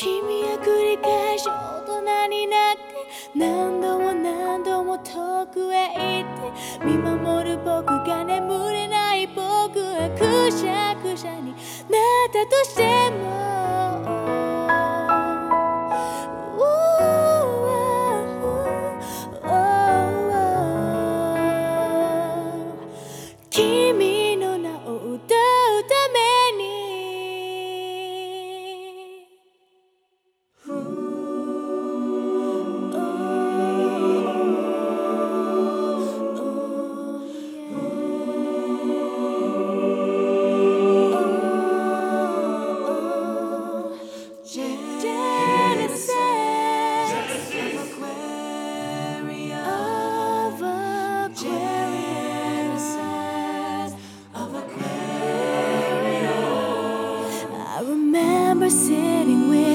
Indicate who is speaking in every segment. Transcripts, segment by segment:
Speaker 1: 君は繰り返し大人になって何度も何度も遠くへ行って見守る僕が眠れない僕はくしゃくしゃになったとしても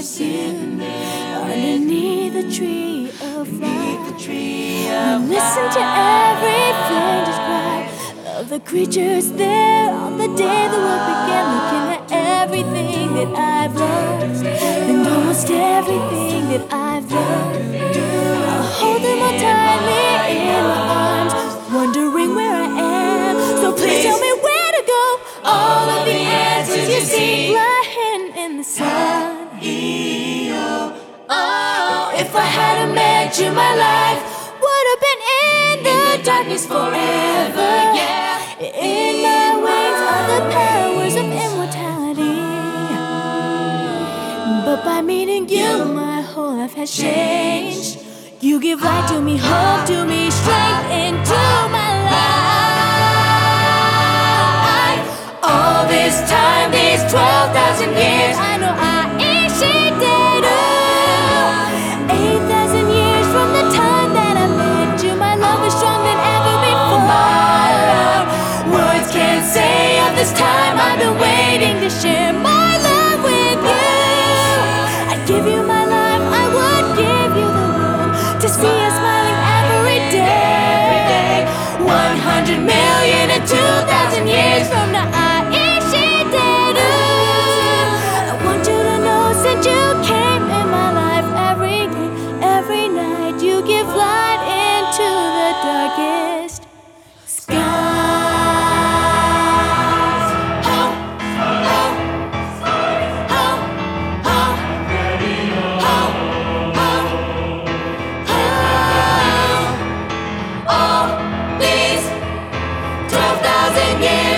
Speaker 1: you underneath the tree of life. And listen to every faintest cry of the creatures there on the day the world began. Looking at everything that I've lost and almost everything that I've loved. I'll hold them all tightly in my arms, wondering where I am. So please tell me where to go. All of the answers you seek in the sun. Oh, if I hadn't met you, my life would have been in the darkness forever. Yeah, in my wings are the powers of immortality. But by meeting you, my whole life has changed. You give light to me, hope to me, strength into my thousand years.